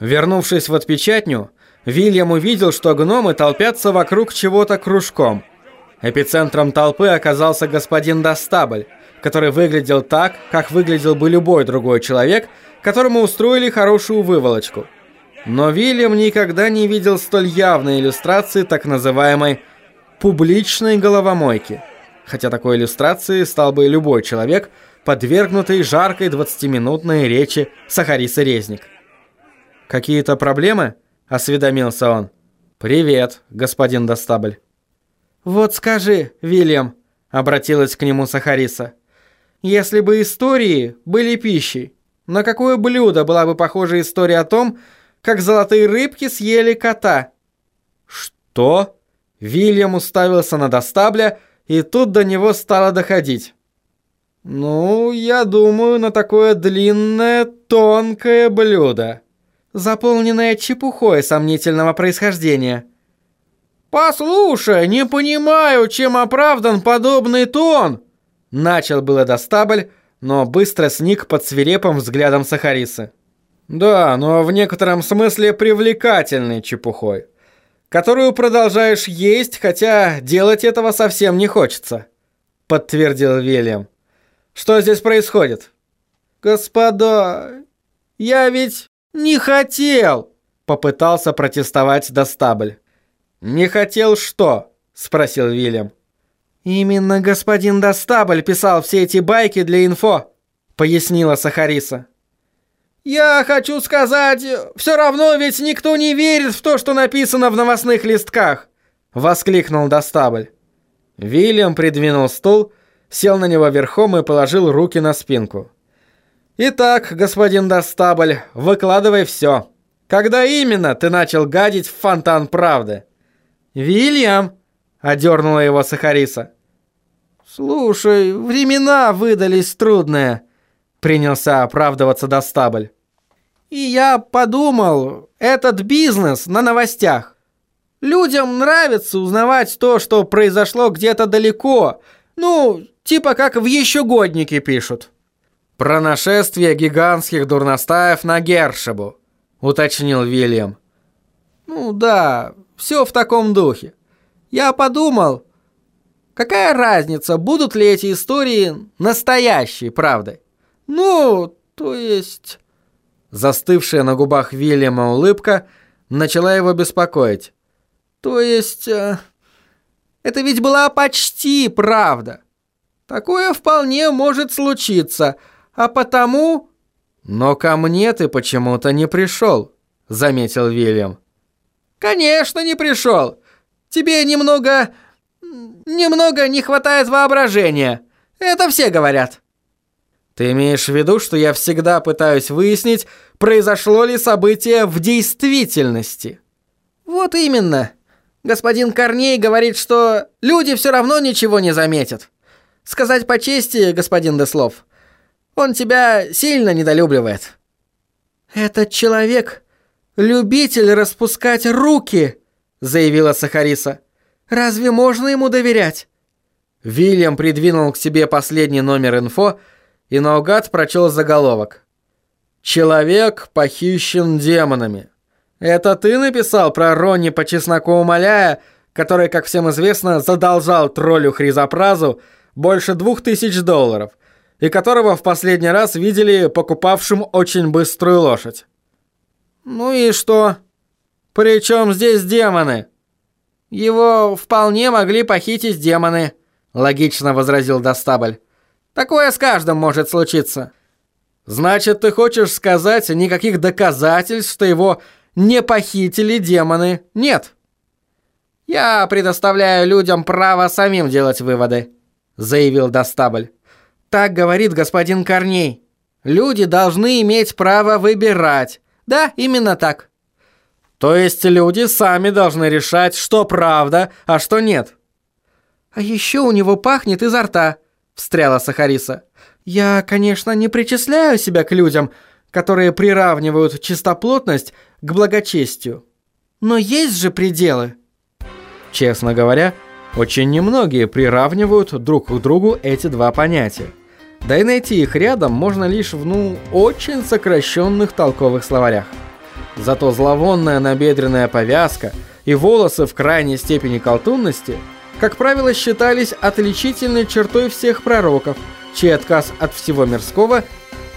Вернувшись в отпечатню, Вильям увидел, что гномы толпятся вокруг чего-то кружком. Эпицентром толпы оказался господин Достабль, который выглядел так, как выглядел бы любой другой человек, которому устроили хорошую выволочку. Но Вильям никогда не видел столь явной иллюстрации так называемой «публичной головомойки», хотя такой иллюстрацией стал бы любой человек, подвергнутый жаркой 20-минутной речи Сахариса Резник. «Какие-то проблемы?» – осведомился он. «Привет, господин Достабль». «Вот скажи, Вильям», – обратилась к нему Сахариса, – «если бы истории были пищей, на какое блюдо была бы похожа история о том, как золотые рыбки съели кота?» «Что?» Вильям уставился на Достабля, и тут до него стало доходить. «Ну, я думаю, на такое длинное, тонкое блюдо» заполненная чепухой сомнительного происхождения. «Послушай, не понимаю, чем оправдан подобный тон!» Начал было Достабль, но быстро сник под свирепым взглядом Сахарисы. «Да, но в некотором смысле привлекательной чепухой, которую продолжаешь есть, хотя делать этого совсем не хочется», подтвердил Вильям. «Что здесь происходит?» «Господа, я ведь «Не хотел!» – попытался протестовать Достабль. «Не хотел что?» – спросил Вильям. «Именно господин Достабль писал все эти байки для инфо», – пояснила Сахариса. «Я хочу сказать, все равно ведь никто не верит в то, что написано в новостных листках!» — воскликнул Достабль. Вильям придвинул стул, сел на него верхом и положил руки на спинку. «Итак, господин Достабль, выкладывай все. Когда именно ты начал гадить в фонтан правды?» «Вильям!» — одернула его Сахариса. «Слушай, времена выдались трудные», — принялся оправдываться Достабль. «И я подумал, этот бизнес на новостях. Людям нравится узнавать то, что произошло где-то далеко. Ну, типа как в «Еще годнике» пишут». «Про нашествие гигантских дурностаев на Гершебу», — уточнил Вильям. «Ну да, все в таком духе. Я подумал, какая разница, будут ли эти истории настоящей правдой? Ну, то есть...» Застывшая на губах Вильяма улыбка начала его беспокоить. «То есть... Э, это ведь была почти правда. Такое вполне может случиться» а потому...» «Но ко мне ты почему-то не пришел», — заметил Вильям. «Конечно не пришел. Тебе немного... немного не хватает воображения. Это все говорят». «Ты имеешь в виду, что я всегда пытаюсь выяснить, произошло ли событие в действительности?» «Вот именно. Господин Корней говорит, что люди все равно ничего не заметят. Сказать по чести, господин Деслов, он тебя сильно недолюбливает». «Этот человек — любитель распускать руки», — заявила Сахариса. «Разве можно ему доверять?» Вильям придвинул к себе последний номер инфо и наугад прочел заголовок. «Человек похищен демонами». «Это ты написал про Ронни по чесноку умоляя, который, как всем известно, задолжал троллю Хризопразу больше двух тысяч долларов — и которого в последний раз видели покупавшим очень быструю лошадь. Ну и что? При чем здесь демоны? Его вполне могли похитить демоны, логично возразил Достабль. Такое с каждым может случиться. Значит, ты хочешь сказать, никаких доказательств, что его не похитили демоны, нет? Я предоставляю людям право самим делать выводы, заявил Достабль. Так говорит господин Корней. Люди должны иметь право выбирать. Да, именно так. То есть люди сами должны решать, что правда, а что нет. А еще у него пахнет изо рта, встряла Сахариса. Я, конечно, не причисляю себя к людям, которые приравнивают чистоплотность к благочестию. Но есть же пределы. Честно говоря, очень немногие приравнивают друг к другу эти два понятия. Да и найти их рядом можно лишь в, ну, очень сокращенных толковых словарях. Зато зловонная набедренная повязка и волосы в крайней степени колтунности, как правило, считались отличительной чертой всех пророков, чей отказ от всего мирского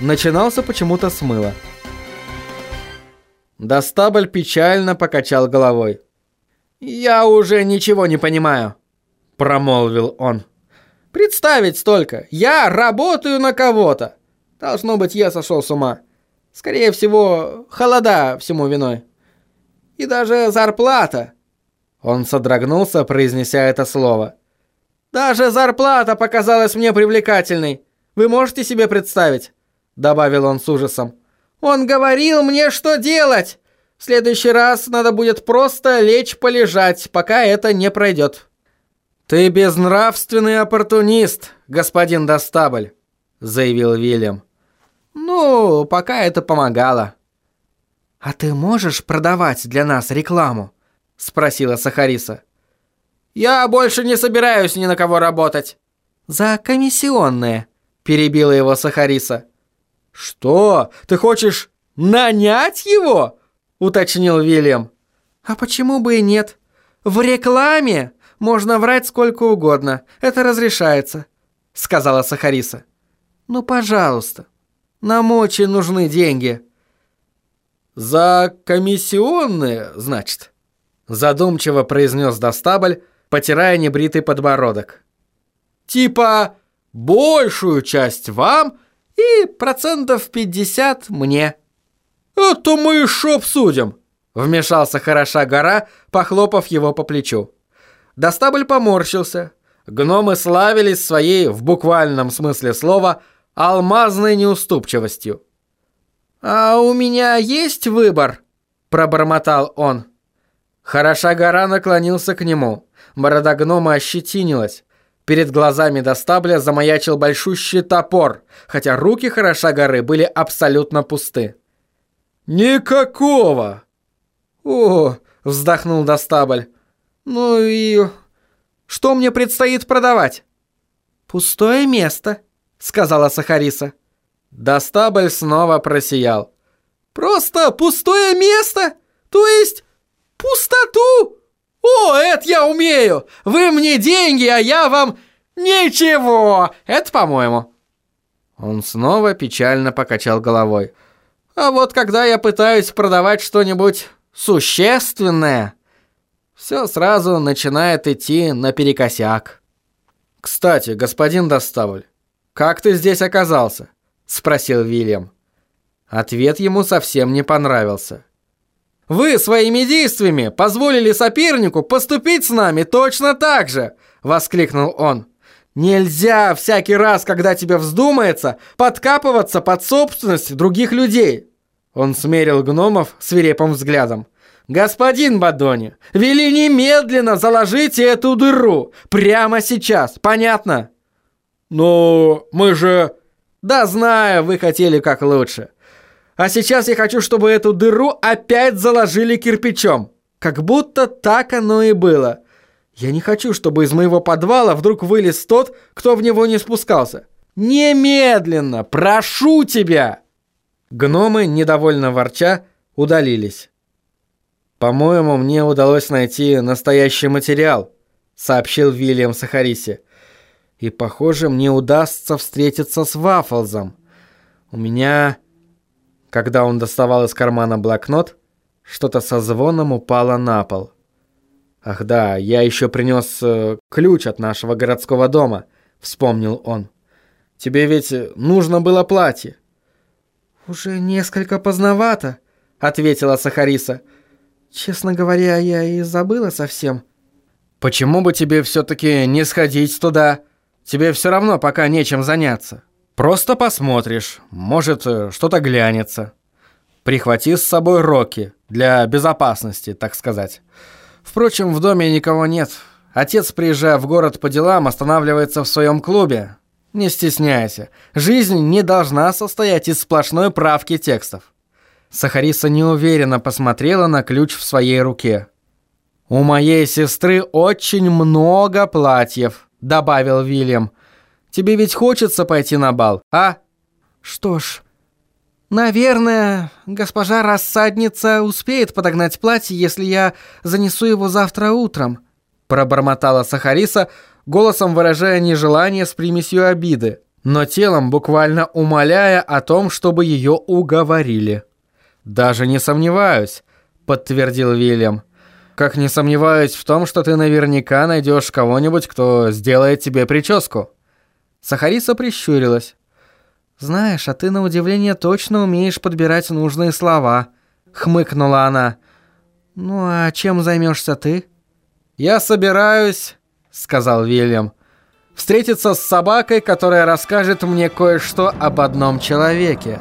начинался почему-то с мыла. Достабль печально покачал головой. «Я уже ничего не понимаю», — промолвил он. «Представить столько! Я работаю на кого-то! Должно быть, я сошел с ума. Скорее всего, холода всему виной. И даже зарплата!» Он содрогнулся, произнеся это слово. «Даже зарплата показалась мне привлекательной. Вы можете себе представить?» Добавил он с ужасом. «Он говорил мне, что делать! В следующий раз надо будет просто лечь полежать, пока это не пройдет». «Ты безнравственный оппортунист, господин Достабль», — заявил Вильям. «Ну, пока это помогало». «А ты можешь продавать для нас рекламу?» — спросила Сахариса. «Я больше не собираюсь ни на кого работать». «За комиссионные», — перебила его Сахариса. «Что? Ты хочешь нанять его?» — уточнил Вильям. «А почему бы и нет? В рекламе можно врать сколько угодно. Это разрешается», — сказала Сахариса. «Ну, пожалуйста. Нам очень нужны деньги». «За комиссионные, значит?» Задумчиво произнес Достабль, потирая небритый подбородок. «Типа большую часть вам и процентов 50 мне». «Это мы еще обсудим», — вмешался хороша гора, похлопав его по плечу. Достабль поморщился. Гномы славились своей, в буквальном смысле слова, алмазной неуступчивостью. «А у меня есть выбор?» – пробормотал он. Хороша гора наклонился к нему. Борода гнома ощетинилась. Перед глазами Достабля замаячил большущий топор, хотя руки Хороша горы были абсолютно пусты. «Никакого!» «О!» – вздохнул Достабль. «Ну и... что мне предстоит продавать?» «Пустое место», — сказала Сахариса. Достабль снова просиял. «Просто пустое место? То есть пустоту? О, это я умею! Вы мне деньги, а я вам... Ничего! Это по-моему». Он снова печально покачал головой. «А вот когда я пытаюсь продавать что-нибудь существенное...» все сразу начинает идти наперекосяк. «Кстати, господин Доставль, как ты здесь оказался?» – спросил Вильям. Ответ ему совсем не понравился. «Вы своими действиями позволили сопернику поступить с нами точно так же!» – воскликнул он. «Нельзя всякий раз, когда тебе вздумается, подкапываться под собственность других людей!» Он смерил гномов свирепым взглядом. «Господин Бадони, вели немедленно заложите эту дыру! Прямо сейчас, понятно?» «Но мы же...» «Да знаю, вы хотели как лучше. А сейчас я хочу, чтобы эту дыру опять заложили кирпичом. Как будто так оно и было. Я не хочу, чтобы из моего подвала вдруг вылез тот, кто в него не спускался. Немедленно! Прошу тебя!» Гномы, недовольно ворча, удалились. «По-моему, мне удалось найти настоящий материал», — сообщил Вильям Сахарисе. «И, похоже, мне удастся встретиться с Ваффлзом. У меня...» Когда он доставал из кармана блокнот, что-то со звоном упало на пол. «Ах да, я еще принес э, ключ от нашего городского дома», — вспомнил он. «Тебе ведь нужно было платье». «Уже несколько поздновато», — ответила Сахариса. Честно говоря, я и забыла совсем. Почему бы тебе все-таки не сходить туда? Тебе все равно пока нечем заняться. Просто посмотришь, может, что-то глянется. Прихвати с собой Рокки, для безопасности, так сказать. Впрочем, в доме никого нет. Отец, приезжая в город по делам, останавливается в своем клубе. Не стесняйся, жизнь не должна состоять из сплошной правки текстов. Сахариса неуверенно посмотрела на ключ в своей руке. «У моей сестры очень много платьев», — добавил Вильям. «Тебе ведь хочется пойти на бал, а?» «Что ж, Наверное, госпожа рассадница успеет подогнать платье, если я занесу его завтра утром, пробормотала Сахариса, голосом выражая нежелание с примесью обиды, но телом буквально умоляя о том, чтобы ее уговорили. Даже не сомневаюсь, подтвердил Вильям. Как не сомневаюсь в том, что ты наверняка найдешь кого-нибудь, кто сделает тебе прическу. Сахариса прищурилась. «Знаешь, а ты на удивление точно умеешь подбирать нужные слова», — хмыкнула она. «Ну а чем займешься ты?» «Я собираюсь», — сказал Вильям, — «встретиться с собакой, которая расскажет мне кое-что об одном человеке».